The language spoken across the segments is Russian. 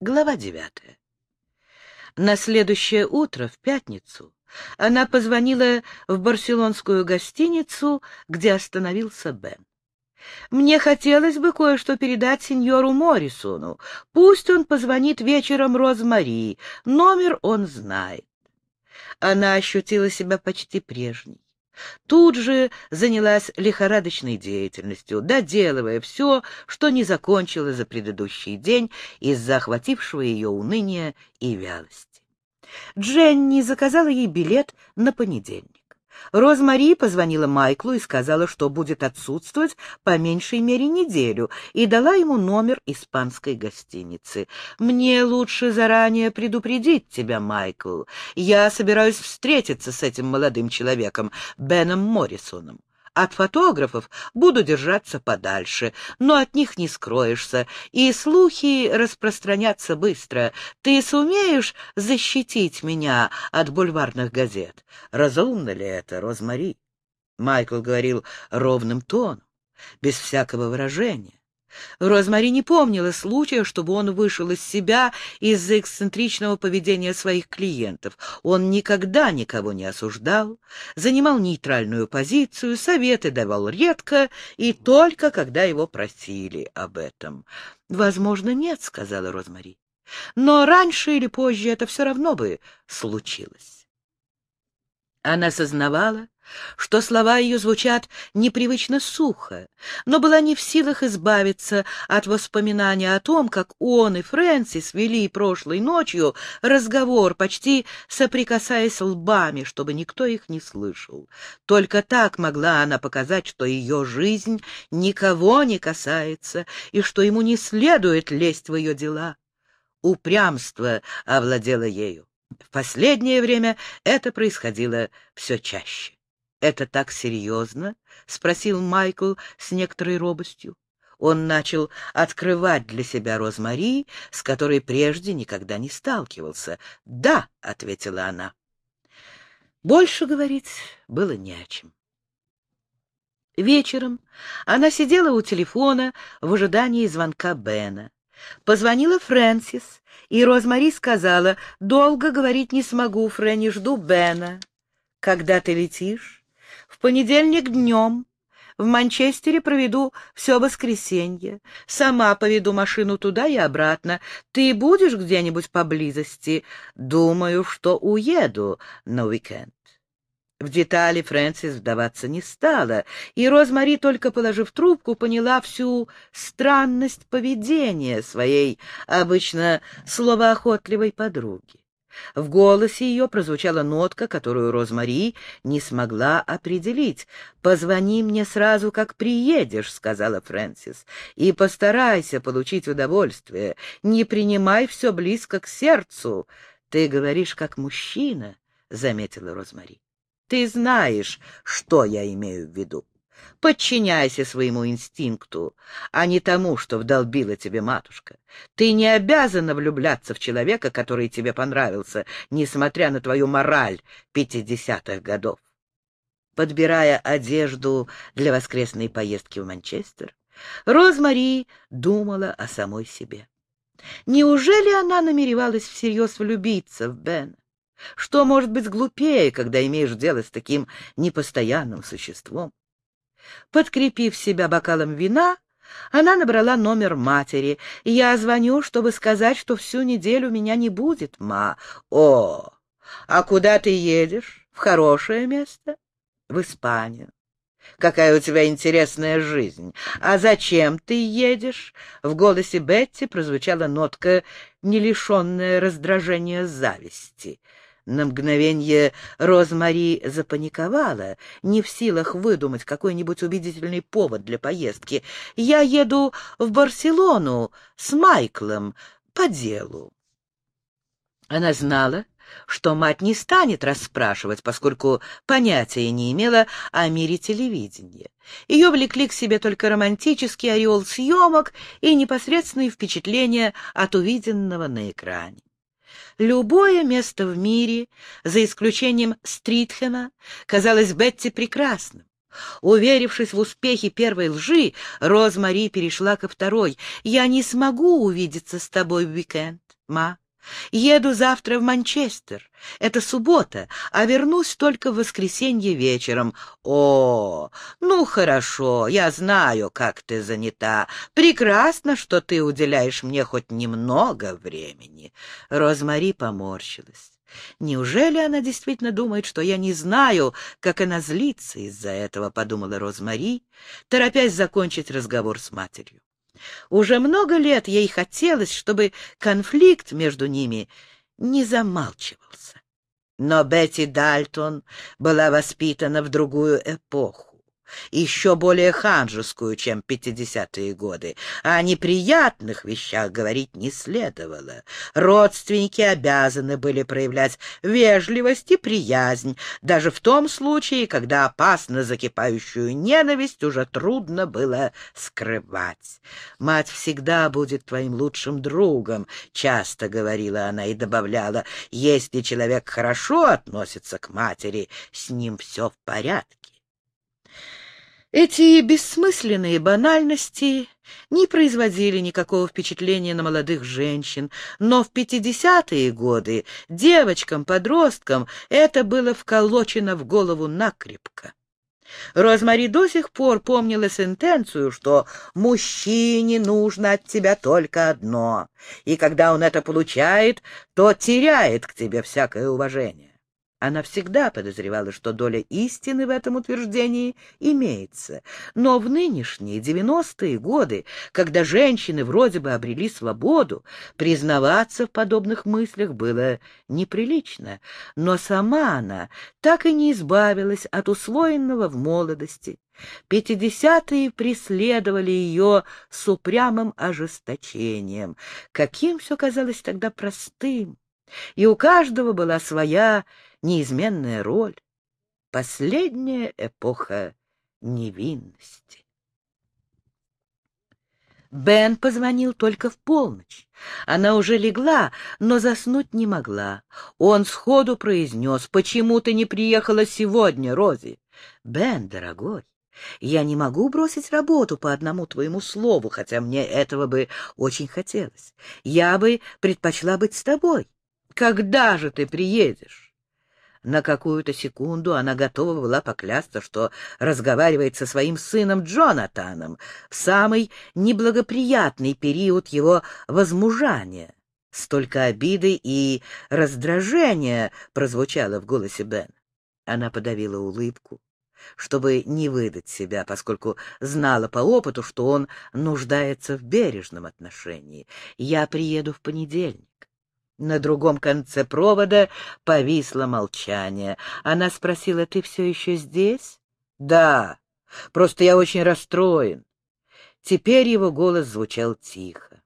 Глава девятая. На следующее утро, в пятницу, она позвонила в барселонскую гостиницу, где остановился Бен. «Мне хотелось бы кое-что передать сеньору Моррисону. Пусть он позвонит вечером Розмари. Номер он знает». Она ощутила себя почти прежней. Тут же занялась лихорадочной деятельностью, доделывая все, что не закончила за предыдущий день из-за охватившего ее уныния и вялости. Дженни заказала ей билет на понедельник. Розмари позвонила Майклу и сказала, что будет отсутствовать по меньшей мере неделю, и дала ему номер испанской гостиницы. «Мне лучше заранее предупредить тебя, Майкл. Я собираюсь встретиться с этим молодым человеком, Беном Моррисоном. От фотографов буду держаться подальше, но от них не скроешься, и слухи распространятся быстро. Ты сумеешь защитить меня от бульварных газет? Разумно ли это, Розмари? Майкл говорил ровным тоном, без всякого выражения. Розмари не помнила случая, чтобы он вышел из себя из-за эксцентричного поведения своих клиентов. Он никогда никого не осуждал, занимал нейтральную позицию, советы давал редко и только когда его просили об этом. «Возможно, нет», — сказала Розмари. «Но раньше или позже это все равно бы случилось». Она сознавала, что слова ее звучат непривычно сухо, но была не в силах избавиться от воспоминания о том, как он и Фрэнсис вели прошлой ночью разговор, почти соприкасаясь лбами, чтобы никто их не слышал. Только так могла она показать, что ее жизнь никого не касается и что ему не следует лезть в ее дела. Упрямство овладело ею. В последнее время это происходило все чаще. «Это так серьезно?» — спросил Майкл с некоторой робостью. Он начал открывать для себя Розмари, с которой прежде никогда не сталкивался. «Да», — ответила она. Больше говорить было не о чем. Вечером она сидела у телефона в ожидании звонка Бена. Позвонила Фрэнсис, и Розмари сказала, «Долго говорить не смогу, Фрэнни, жду Бена». «Когда ты летишь?» В понедельник днем в Манчестере проведу все воскресенье. Сама поведу машину туда и обратно. Ты будешь где-нибудь поблизости? Думаю, что уеду на уикенд. В детали Фрэнсис вдаваться не стала, и Розмари, только положив трубку, поняла всю странность поведения своей обычно словоохотливой подруги. В голосе ее прозвучала нотка, которую Розмари не смогла определить. «Позвони мне сразу, как приедешь», — сказала Фрэнсис, — «и постарайся получить удовольствие. Не принимай все близко к сердцу. Ты говоришь как мужчина», — заметила Розмари. «Ты знаешь, что я имею в виду». Подчиняйся своему инстинкту, а не тому, что вдолбила тебе матушка. Ты не обязана влюбляться в человека, который тебе понравился, несмотря на твою мораль пятидесятых годов. Подбирая одежду для воскресной поездки в Манчестер, Розмари думала о самой себе. Неужели она намеревалась всерьез влюбиться в Бена? Что может быть глупее, когда имеешь дело с таким непостоянным существом? Подкрепив себя бокалом вина, она набрала номер матери. «Я звоню, чтобы сказать, что всю неделю меня не будет, ма». «О, а куда ты едешь? В хорошее место?» «В Испанию». «Какая у тебя интересная жизнь! А зачем ты едешь?» В голосе Бетти прозвучала нотка, не лишенная раздражения зависти. На мгновение Розмари запаниковала, не в силах выдумать какой-нибудь убедительный повод для поездки. «Я еду в Барселону с Майклом по делу». Она знала, что мать не станет расспрашивать, поскольку понятия не имела о мире телевидения. Ее влекли к себе только романтический ореол съемок и непосредственные впечатления от увиденного на экране. Любое место в мире, за исключением Стритхема, казалось Бетти прекрасным. Уверившись в успехе первой лжи, Розмари перешла ко второй. «Я не смогу увидеться с тобой в уикенд, ма. Еду завтра в Манчестер. Это суббота, а вернусь только в воскресенье вечером. О, ну хорошо, я знаю, как ты занята. Прекрасно, что ты уделяешь мне хоть немного времени. Розмари поморщилась. Неужели она действительно думает, что я не знаю, как она злится из-за этого, подумала Розмари, торопясь закончить разговор с матерью. Уже много лет ей хотелось, чтобы конфликт между ними не замалчивался. Но Бетти Дальтон была воспитана в другую эпоху еще более ханжескую, чем пятидесятые годы, о неприятных вещах говорить не следовало. Родственники обязаны были проявлять вежливость и приязнь, даже в том случае, когда опасно закипающую ненависть уже трудно было скрывать. «Мать всегда будет твоим лучшим другом», — часто говорила она и добавляла, «если человек хорошо относится к матери, с ним все в порядке». Эти бессмысленные банальности не производили никакого впечатления на молодых женщин, но в 50-е годы девочкам-подросткам это было вколочено в голову накрепко. Розмари до сих пор помнила сентенцию, что мужчине нужно от тебя только одно, и когда он это получает, то теряет к тебе всякое уважение. Она всегда подозревала, что доля истины в этом утверждении имеется. Но в нынешние девяностые годы, когда женщины вроде бы обрели свободу, признаваться в подобных мыслях было неприлично. Но сама она так и не избавилась от усвоенного в молодости. Пятидесятые преследовали ее с упрямым ожесточением. Каким все казалось тогда простым! И у каждого была своя неизменная роль, последняя эпоха невинности. Бен позвонил только в полночь. Она уже легла, но заснуть не могла. Он сходу произнес, «Почему ты не приехала сегодня, Рози?» «Бен, дорогой, я не могу бросить работу по одному твоему слову, хотя мне этого бы очень хотелось. Я бы предпочла быть с тобой. Когда же ты приедешь?» На какую-то секунду она готова была поклясться, что разговаривает со своим сыном Джонатаном в самый неблагоприятный период его возмужания. Столько обиды и раздражения прозвучало в голосе Бен. Она подавила улыбку, чтобы не выдать себя, поскольку знала по опыту, что он нуждается в бережном отношении. «Я приеду в понедельник. На другом конце провода повисло молчание. Она спросила, «Ты все еще здесь?» «Да, просто я очень расстроен». Теперь его голос звучал тихо.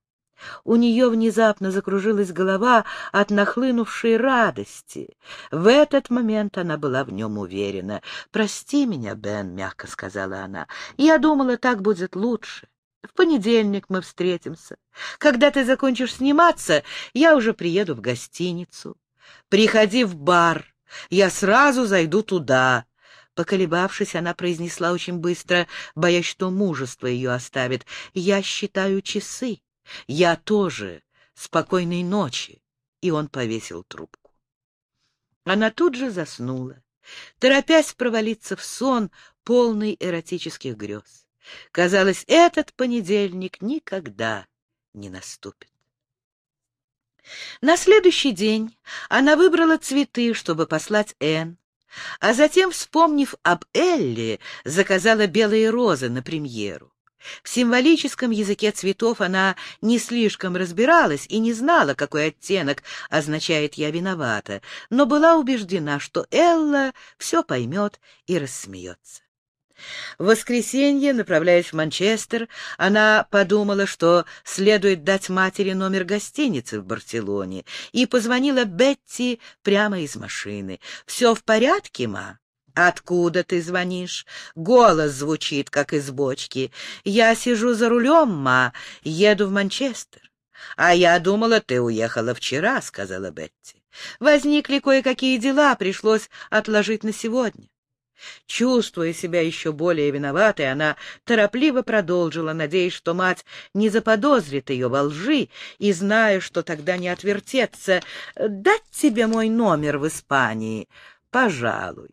У нее внезапно закружилась голова от нахлынувшей радости. В этот момент она была в нем уверена. «Прости меня, Бен», — мягко сказала она. «Я думала, так будет лучше. В понедельник мы встретимся. Когда ты закончишь сниматься, я уже приеду в гостиницу. Приходи в бар, я сразу зайду туда. Поколебавшись, она произнесла очень быстро, боясь, что мужество ее оставит. Я считаю часы. Я тоже. Спокойной ночи. И он повесил трубку. Она тут же заснула, торопясь провалиться в сон, полный эротических грез. Казалось, этот понедельник никогда не наступит. На следующий день она выбрала цветы, чтобы послать Энн, а затем, вспомнив об Элли, заказала белые розы на премьеру. В символическом языке цветов она не слишком разбиралась и не знала, какой оттенок означает «я виновата», но была убеждена, что Элла все поймет и рассмеется. В воскресенье, направляясь в Манчестер, она подумала, что следует дать матери номер гостиницы в Барселоне, и позвонила Бетти прямо из машины. «Все в порядке, ма?» «Откуда ты звонишь?» Голос звучит, как из бочки. «Я сижу за рулем, ма, еду в Манчестер». «А я думала, ты уехала вчера», — сказала Бетти. «Возникли кое-какие дела, пришлось отложить на сегодня». Чувствуя себя еще более виноватой, она торопливо продолжила, надеясь, что мать не заподозрит ее во лжи, и зная, что тогда не отвертеться, «Дать тебе мой номер в Испании?» «Пожалуй».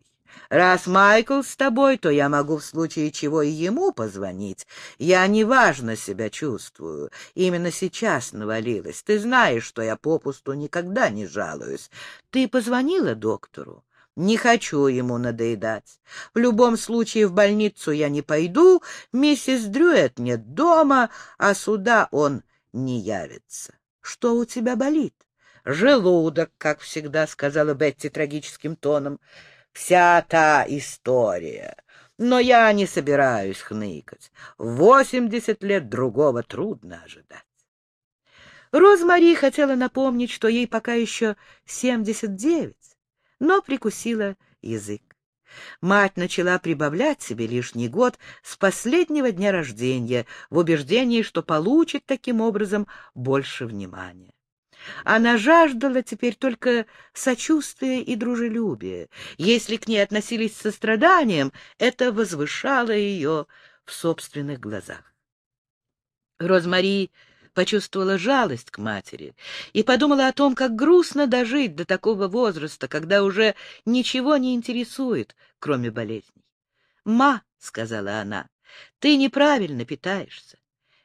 Раз Майкл с тобой, то я могу в случае чего и ему позвонить. Я неважно себя чувствую. Именно сейчас навалилась. Ты знаешь, что я попусту никогда не жалуюсь. Ты позвонила доктору? Не хочу ему надоедать. В любом случае в больницу я не пойду, миссис Дрюэт нет дома, а сюда он не явится. Что у тебя болит? Желудок, как всегда, — сказала Бетти трагическим тоном вся та история. Но я не собираюсь хныкать. Восемьдесят лет другого трудно ожидать. Розмари хотела напомнить, что ей пока еще семьдесят девять, но прикусила язык. Мать начала прибавлять себе лишний год с последнего дня рождения в убеждении, что получит таким образом больше внимания. Она жаждала теперь только сочувствия и дружелюбия. Если к ней относились с состраданием, это возвышало ее в собственных глазах. Розмари почувствовала жалость к матери и подумала о том, как грустно дожить до такого возраста, когда уже ничего не интересует, кроме болезней. «Ма», — сказала она, — «ты неправильно питаешься.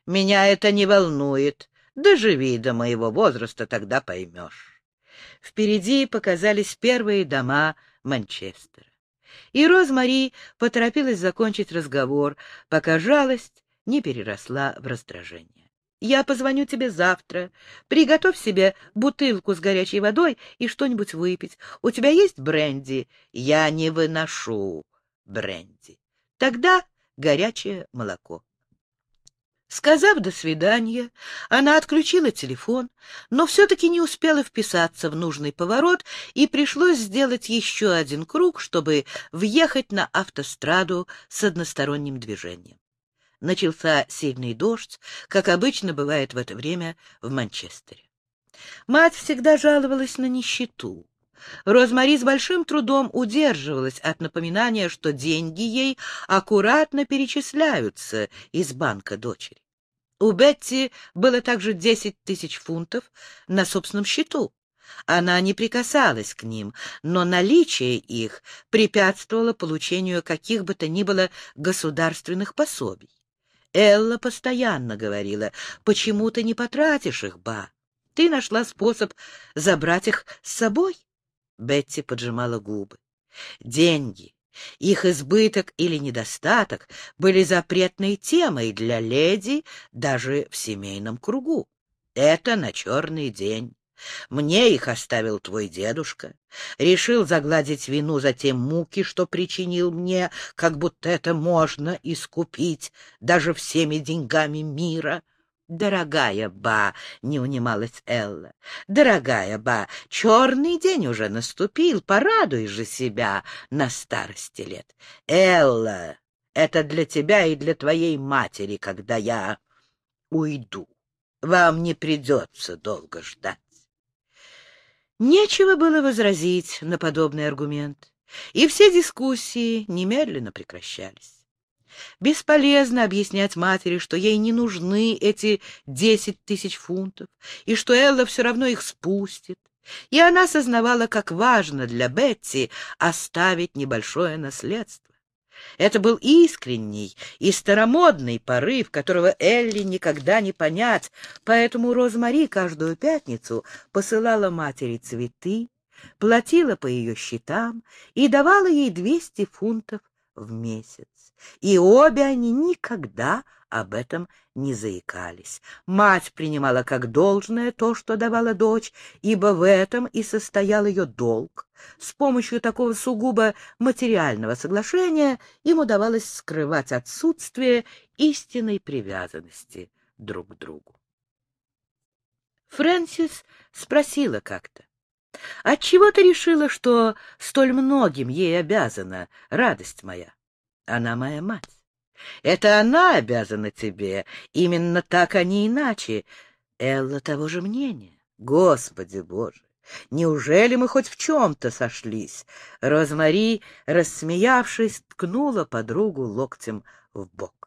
Меня это не волнует. Доживи до моего возраста, тогда поймешь. Впереди показались первые дома Манчестера. И Розмари поторопилась закончить разговор, пока жалость не переросла в раздражение. «Я позвоню тебе завтра. Приготовь себе бутылку с горячей водой и что-нибудь выпить. У тебя есть бренди?» «Я не выношу бренди. Тогда горячее молоко». Сказав «до свидания», она отключила телефон, но все-таки не успела вписаться в нужный поворот, и пришлось сделать еще один круг, чтобы въехать на автостраду с односторонним движением. Начался сильный дождь, как обычно бывает в это время в Манчестере. Мать всегда жаловалась на нищету. Розмари с большим трудом удерживалась от напоминания, что деньги ей аккуратно перечисляются из банка дочери. У Бетти было также десять тысяч фунтов на собственном счету. Она не прикасалась к ним, но наличие их препятствовало получению каких бы то ни было государственных пособий. Элла постоянно говорила, «Почему ты не потратишь их, ба? Ты нашла способ забрать их с собой?» Бетти поджимала губы. Деньги, их избыток или недостаток были запретной темой для леди даже в семейном кругу. Это на черный день. Мне их оставил твой дедушка. Решил загладить вину за те муки, что причинил мне, как будто это можно искупить даже всеми деньгами мира. «Дорогая Ба!» — не унималась Элла. «Дорогая Ба, черный день уже наступил, порадуй же себя на старости лет. Элла, это для тебя и для твоей матери, когда я уйду. Вам не придется долго ждать». Нечего было возразить на подобный аргумент, и все дискуссии немедленно прекращались. Бесполезно объяснять матери, что ей не нужны эти десять тысяч фунтов, и что Элла все равно их спустит. И она сознавала, как важно для Бетти оставить небольшое наследство. Это был искренний и старомодный порыв, которого Элли никогда не понять, поэтому Розмари каждую пятницу посылала матери цветы, платила по ее счетам и давала ей двести фунтов в месяц и обе они никогда об этом не заикались. Мать принимала как должное то, что давала дочь, ибо в этом и состоял ее долг. С помощью такого сугубо материального соглашения им удавалось скрывать отсутствие истинной привязанности друг к другу. Фрэнсис спросила как-то, «Отчего ты решила, что столь многим ей обязана, радость моя?» Она моя мать. Это она обязана тебе, именно так, а не иначе. Элла того же мнения. Господи Боже! Неужели мы хоть в чем-то сошлись? Розмари, рассмеявшись, ткнула подругу локтем в бок.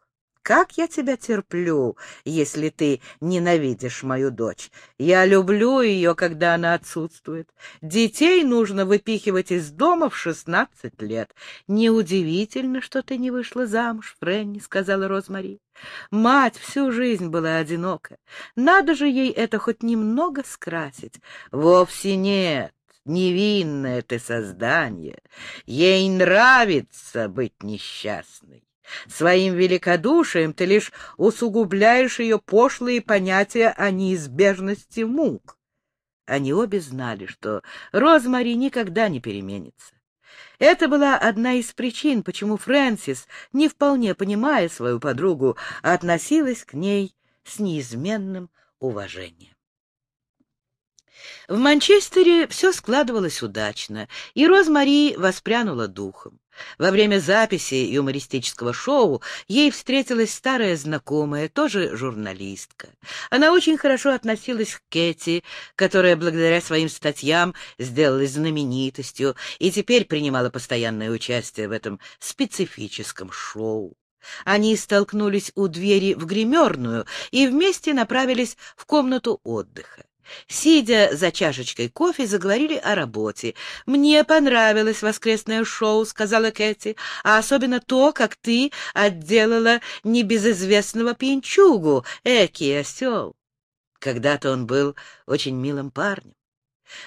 Как я тебя терплю, если ты ненавидишь мою дочь? Я люблю ее, когда она отсутствует. Детей нужно выпихивать из дома в шестнадцать лет. Неудивительно, что ты не вышла замуж, Фрэнни, — сказала Розмари. Мать всю жизнь была одинока. Надо же ей это хоть немного скрасить. Вовсе нет. Невинное ты создание. Ей нравится быть несчастной. Своим великодушием ты лишь усугубляешь ее пошлые понятия о неизбежности мук. Они обе знали, что Розмари никогда не переменится. Это была одна из причин, почему Фрэнсис, не вполне понимая свою подругу, относилась к ней с неизменным уважением. В Манчестере все складывалось удачно, и Розмари воспрянула духом. Во время записи юмористического шоу ей встретилась старая знакомая, тоже журналистка. Она очень хорошо относилась к Кэти, которая благодаря своим статьям сделалась знаменитостью и теперь принимала постоянное участие в этом специфическом шоу. Они столкнулись у двери в гримерную и вместе направились в комнату отдыха. Сидя за чашечкой кофе, заговорили о работе. «Мне понравилось воскресное шоу», — сказала Кэти, «а особенно то, как ты отделала небезызвестного пьянчугу, эки осел». Когда-то он был очень милым парнем.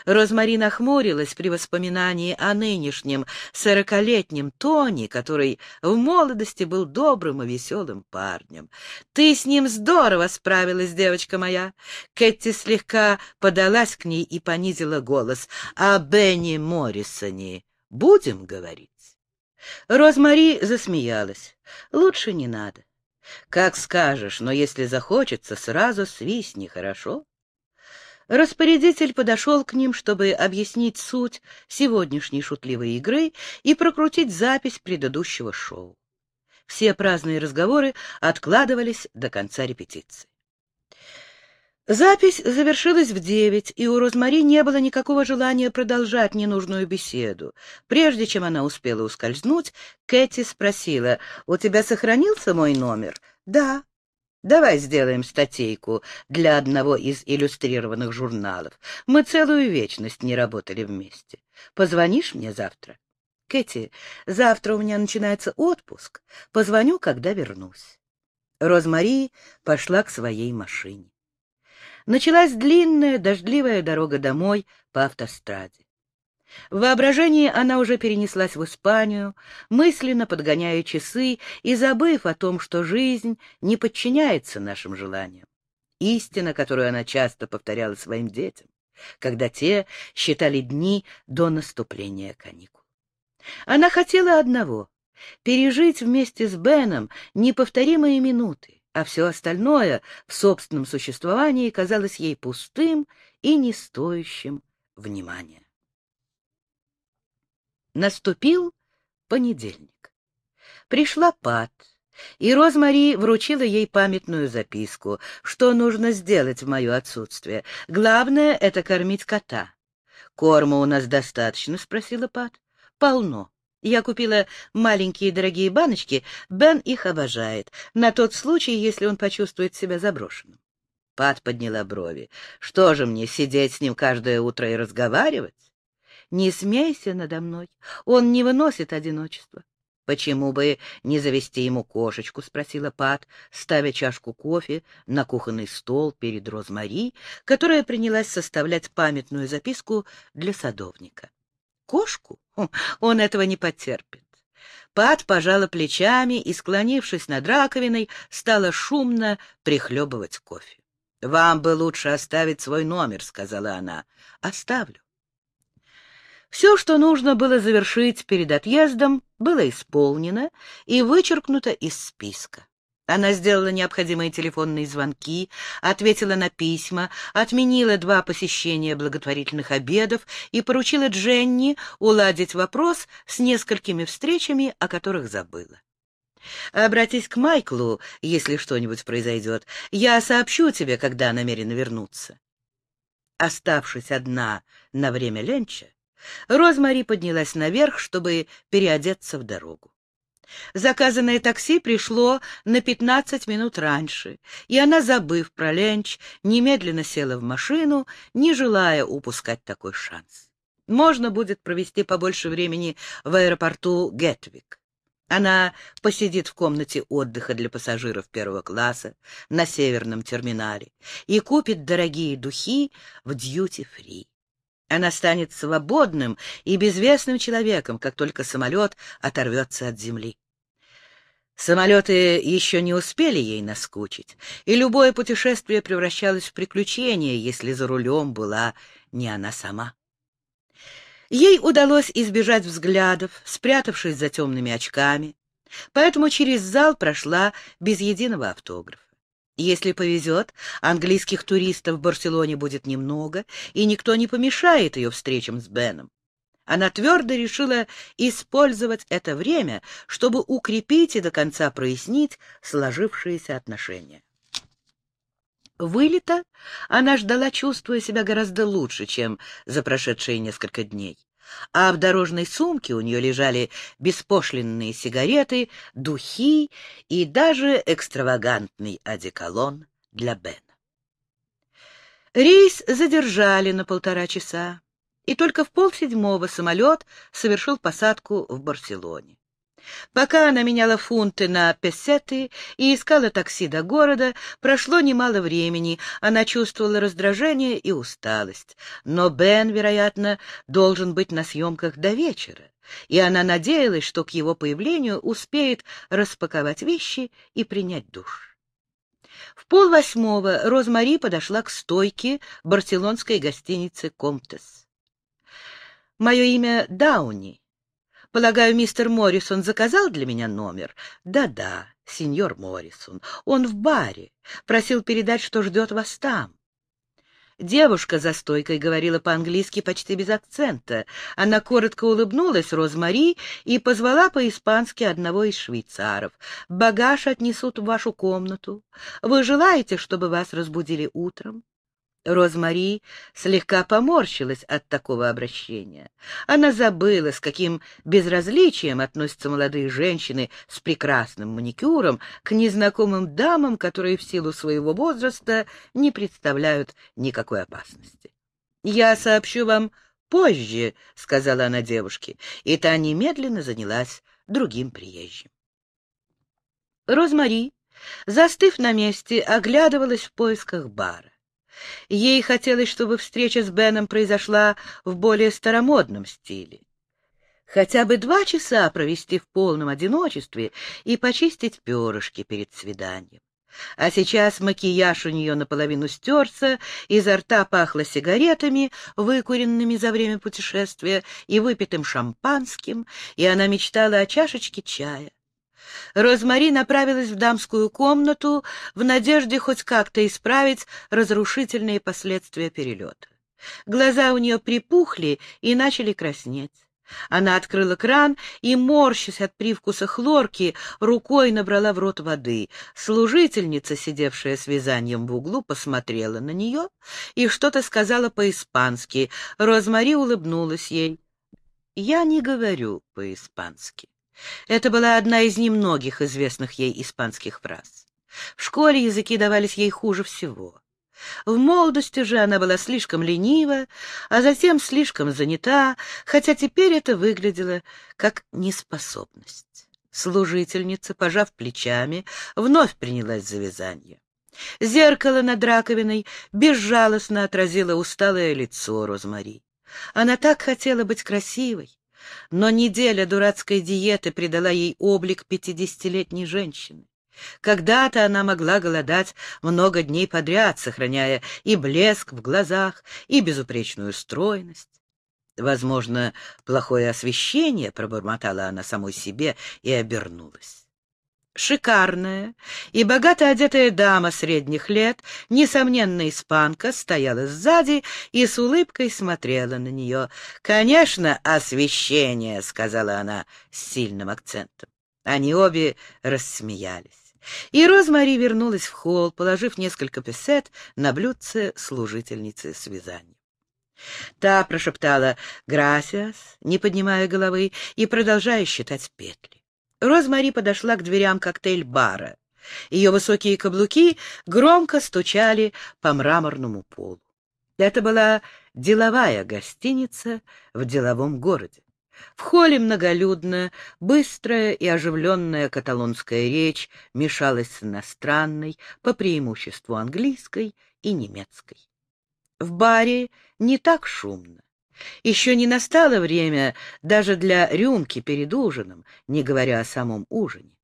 Розмари нахмурилась при воспоминании о нынешнем сорокалетнем Тони, который в молодости был добрым и веселым парнем. «Ты с ним здорово справилась, девочка моя!» Кэти слегка подалась к ней и понизила голос. «О Бенни Моррисоне будем говорить?» Розмари засмеялась. «Лучше не надо. Как скажешь, но если захочется, сразу свистни, хорошо?» Распорядитель подошел к ним, чтобы объяснить суть сегодняшней шутливой игры и прокрутить запись предыдущего шоу. Все праздные разговоры откладывались до конца репетиции. Запись завершилась в девять, и у Розмари не было никакого желания продолжать ненужную беседу. Прежде чем она успела ускользнуть, Кэти спросила, «У тебя сохранился мой номер?» «Да», Давай сделаем статейку для одного из иллюстрированных журналов. Мы целую вечность не работали вместе. Позвонишь мне завтра? Кэти, завтра у меня начинается отпуск. Позвоню, когда вернусь. Розмари пошла к своей машине. Началась длинная дождливая дорога домой по автостраде. В воображении она уже перенеслась в Испанию, мысленно подгоняя часы и забыв о том, что жизнь не подчиняется нашим желаниям. Истина, которую она часто повторяла своим детям, когда те считали дни до наступления каникул. Она хотела одного — пережить вместе с Беном неповторимые минуты, а все остальное в собственном существовании казалось ей пустым и не стоящим внимания. Наступил понедельник. Пришла Пат, и Розмари вручила ей памятную записку, что нужно сделать в мое отсутствие. Главное — это кормить кота. «Корма у нас достаточно?» — спросила Пат. «Полно. Я купила маленькие дорогие баночки, Бен их обожает, на тот случай, если он почувствует себя заброшенным». Пат подняла брови. «Что же мне, сидеть с ним каждое утро и разговаривать?» Не смейся надо мной, он не выносит одиночества. — Почему бы не завести ему кошечку? — спросила Пат, ставя чашку кофе на кухонный стол перед Розмари, которая принялась составлять памятную записку для садовника. — Кошку? Хм, он этого не потерпит. Пат пожала плечами и, склонившись над раковиной, стала шумно прихлебывать кофе. — Вам бы лучше оставить свой номер, — сказала она. — Оставлю. Все, что нужно было завершить перед отъездом, было исполнено и вычеркнуто из списка. Она сделала необходимые телефонные звонки, ответила на письма, отменила два посещения благотворительных обедов и поручила Дженни уладить вопрос с несколькими встречами, о которых забыла. Обратись к Майклу, если что-нибудь произойдет. Я сообщу тебе, когда намерена вернуться. Оставшись одна на время ленча, Розмари поднялась наверх, чтобы переодеться в дорогу. Заказанное такси пришло на пятнадцать минут раньше, и она, забыв про ленч, немедленно села в машину, не желая упускать такой шанс. Можно будет провести побольше времени в аэропорту Гетвик. Она посидит в комнате отдыха для пассажиров первого класса на северном терминале и купит дорогие духи в дьюти-фри. Она станет свободным и безвестным человеком, как только самолет оторвется от земли. Самолеты еще не успели ей наскучить, и любое путешествие превращалось в приключение, если за рулем была не она сама. Ей удалось избежать взглядов, спрятавшись за темными очками, поэтому через зал прошла без единого автографа. Если повезет, английских туристов в Барселоне будет немного, и никто не помешает ее встречам с Беном. Она твердо решила использовать это время, чтобы укрепить и до конца прояснить сложившиеся отношения. Вылета она ждала, чувствуя себя гораздо лучше, чем за прошедшие несколько дней. А в дорожной сумке у нее лежали беспошлинные сигареты, духи и даже экстравагантный одеколон для Бена. Рейс задержали на полтора часа, и только в полседьмого самолет совершил посадку в Барселоне. Пока она меняла фунты на песеты и искала такси до города, прошло немало времени, она чувствовала раздражение и усталость. Но Бен, вероятно, должен быть на съемках до вечера, и она надеялась, что к его появлению успеет распаковать вещи и принять душ. В полвосьмого Розмари подошла к стойке барселонской гостиницы «Комтес». «Мое имя Дауни», Полагаю, мистер Моррисон заказал для меня номер? Да-да, сеньор Моррисон. Он в баре. Просил передать, что ждет вас там. Девушка за стойкой говорила по-английски почти без акцента. Она коротко улыбнулась Розмари и позвала по-испански одного из швейцаров. «Багаж отнесут в вашу комнату. Вы желаете, чтобы вас разбудили утром?» Розмари слегка поморщилась от такого обращения. Она забыла, с каким безразличием относятся молодые женщины с прекрасным маникюром к незнакомым дамам, которые в силу своего возраста не представляют никакой опасности. «Я сообщу вам позже», — сказала она девушке, и та немедленно занялась другим приезжим. Розмари, застыв на месте, оглядывалась в поисках бара. Ей хотелось, чтобы встреча с Беном произошла в более старомодном стиле. Хотя бы два часа провести в полном одиночестве и почистить перышки перед свиданием. А сейчас макияж у нее наполовину стерся, изо рта пахло сигаретами, выкуренными за время путешествия, и выпитым шампанским, и она мечтала о чашечке чая. Розмари направилась в дамскую комнату в надежде хоть как-то исправить разрушительные последствия перелета. Глаза у нее припухли и начали краснеть. Она открыла кран и, морщась от привкуса хлорки, рукой набрала в рот воды. Служительница, сидевшая с вязанием в углу, посмотрела на нее и что-то сказала по-испански. Розмари улыбнулась ей. «Я не говорю по-испански». Это была одна из немногих известных ей испанских фраз. В школе языки давались ей хуже всего. В молодости же она была слишком ленива, а затем слишком занята, хотя теперь это выглядело как неспособность. Служительница, пожав плечами, вновь принялась за вязание. Зеркало над раковиной безжалостно отразило усталое лицо Розмари. Она так хотела быть красивой, но неделя дурацкой диеты придала ей облик пятидесятилетней женщины. Когда-то она могла голодать много дней подряд, сохраняя и блеск в глазах, и безупречную стройность. Возможно, плохое освещение, пробормотала она самой себе и обернулась. Шикарная и богато одетая дама средних лет, несомненно испанка, стояла сзади и с улыбкой смотрела на нее. «Конечно, освещение», — сказала она с сильным акцентом. Они обе рассмеялись. И Розмари вернулась в холл, положив несколько песет на блюдце служительницы с вязанием. Та прошептала «Грасиас», не поднимая головы и продолжая считать петли. Розмари подошла к дверям коктейль-бара. Ее высокие каблуки громко стучали по мраморному полу. Это была деловая гостиница в деловом городе. В холле многолюдно, быстрая и оживленная каталонская речь мешалась с иностранной, по преимуществу английской и немецкой. В баре не так шумно. Еще не настало время даже для рюмки перед ужином, не говоря о самом ужине.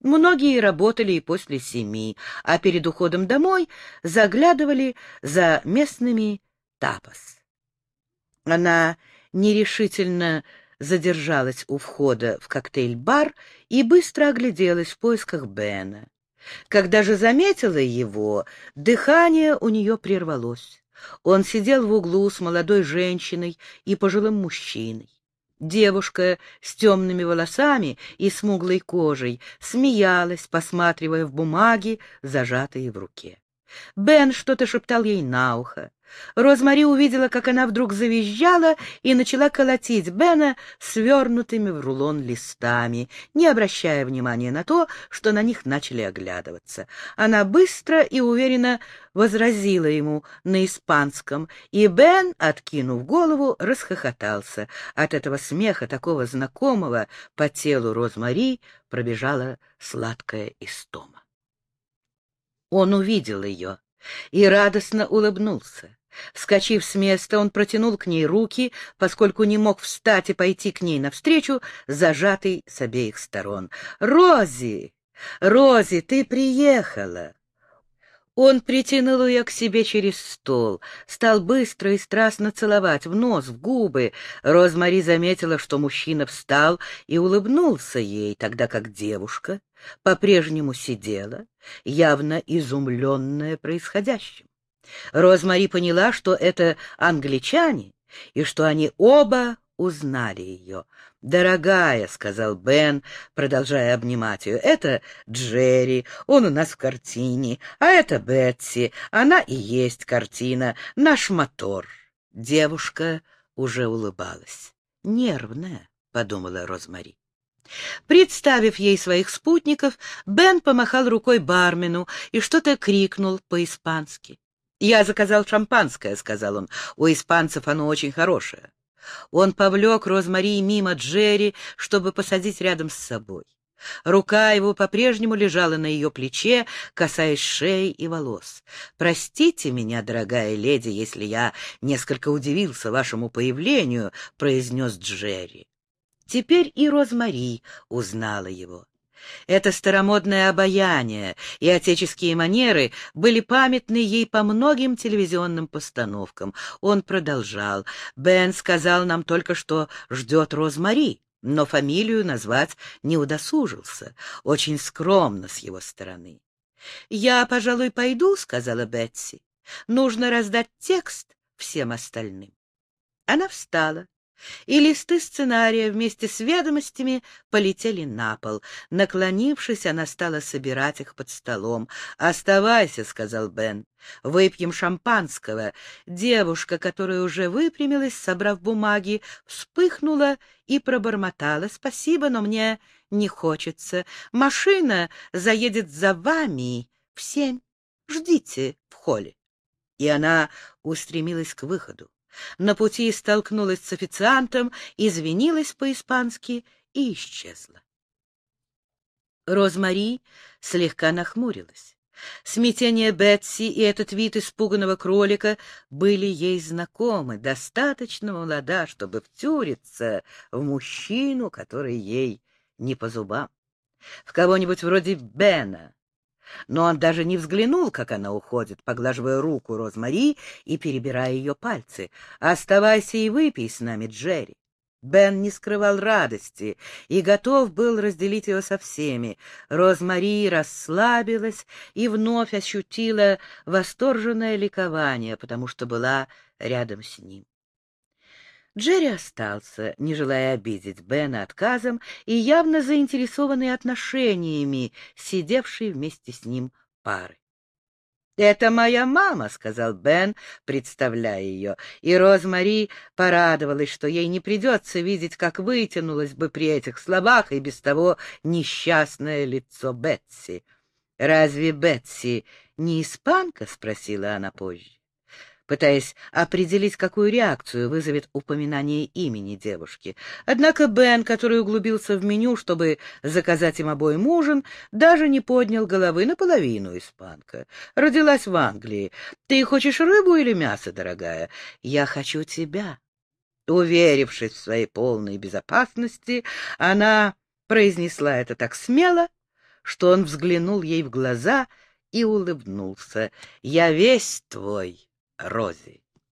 Многие работали и после семи, а перед уходом домой заглядывали за местными тапос. Она нерешительно задержалась у входа в коктейль-бар и быстро огляделась в поисках Бена. Когда же заметила его, дыхание у нее прервалось. Он сидел в углу с молодой женщиной и пожилым мужчиной. Девушка с темными волосами и смуглой кожей смеялась, посматривая в бумаги, зажатые в руке. Бен что-то шептал ей на ухо. Розмари увидела, как она вдруг завизжала и начала колотить Бена свернутыми в рулон листами, не обращая внимания на то, что на них начали оглядываться. Она быстро и уверенно возразила ему на испанском, и Бен, откинув голову, расхохотался. От этого смеха, такого знакомого, по телу Розмари пробежала сладкая истома. Он увидел ее и радостно улыбнулся. Вскочив с места, он протянул к ней руки, поскольку не мог встать и пойти к ней навстречу, зажатый с обеих сторон. «Рози! Рози, ты приехала!» Он притянул ее к себе через стол, стал быстро и страстно целовать в нос, в губы. Розмари заметила, что мужчина встал и улыбнулся ей, тогда как девушка по-прежнему сидела, явно изумленная происходящим. Розмари поняла, что это англичане, и что они оба узнали ее. «Дорогая», — сказал Бен, продолжая обнимать ее, — «это Джерри, он у нас в картине, а это Бетси, она и есть картина, наш мотор». Девушка уже улыбалась. «Нервная», — подумала Розмари. Представив ей своих спутников, Бен помахал рукой бармену и что-то крикнул по-испански. «Я заказал шампанское», — сказал он. «У испанцев оно очень хорошее». Он повлек Розмари мимо Джерри, чтобы посадить рядом с собой. Рука его по-прежнему лежала на ее плече, касаясь шеи и волос. «Простите меня, дорогая леди, если я несколько удивился вашему появлению», — произнес Джерри. Теперь и Розмари узнала его. Это старомодное обаяние и отеческие манеры были памятны ей по многим телевизионным постановкам. Он продолжал. «Бен сказал нам только, что ждет Розмари, но фамилию назвать не удосужился. Очень скромно с его стороны». «Я, пожалуй, пойду», — сказала Бетси. «Нужно раздать текст всем остальным». Она встала и листы сценария вместе с ведомостями полетели на пол. Наклонившись, она стала собирать их под столом. «Оставайся», — сказал Бен. «Выпьем шампанского». Девушка, которая уже выпрямилась, собрав бумаги, вспыхнула и пробормотала. «Спасибо, но мне не хочется. Машина заедет за вами в семь. Ждите в холле». И она устремилась к выходу. На пути столкнулась с официантом, извинилась по-испански и исчезла. Розмари слегка нахмурилась. Смятение Бетси и этот вид испуганного кролика были ей знакомы, достаточно молода, чтобы втюриться в мужчину, который ей не по зубам. В кого-нибудь вроде Бена, но он даже не взглянул, как она уходит, поглаживая руку Розмари и перебирая ее пальцы. «Оставайся и выпей с нами, Джерри». Бен не скрывал радости и готов был разделить ее со всеми. Розмари расслабилась и вновь ощутила восторженное ликование, потому что была рядом с ним. Джерри остался, не желая обидеть Бена отказом и явно заинтересованный отношениями, сидевшей вместе с ним пары. «Это моя мама», — сказал Бен, представляя ее, и Розмари порадовалась, что ей не придется видеть, как вытянулось бы при этих словах и без того несчастное лицо Бетси. «Разве Бетси не испанка?» — спросила она позже пытаясь определить, какую реакцию вызовет упоминание имени девушки. Однако Бен, который углубился в меню, чтобы заказать им обоим ужин, даже не поднял головы наполовину испанка. Родилась в Англии. Ты хочешь рыбу или мясо, дорогая? Я хочу тебя. Уверившись в своей полной безопасности, она произнесла это так смело, что он взглянул ей в глаза и улыбнулся. «Я весь твой». Рози.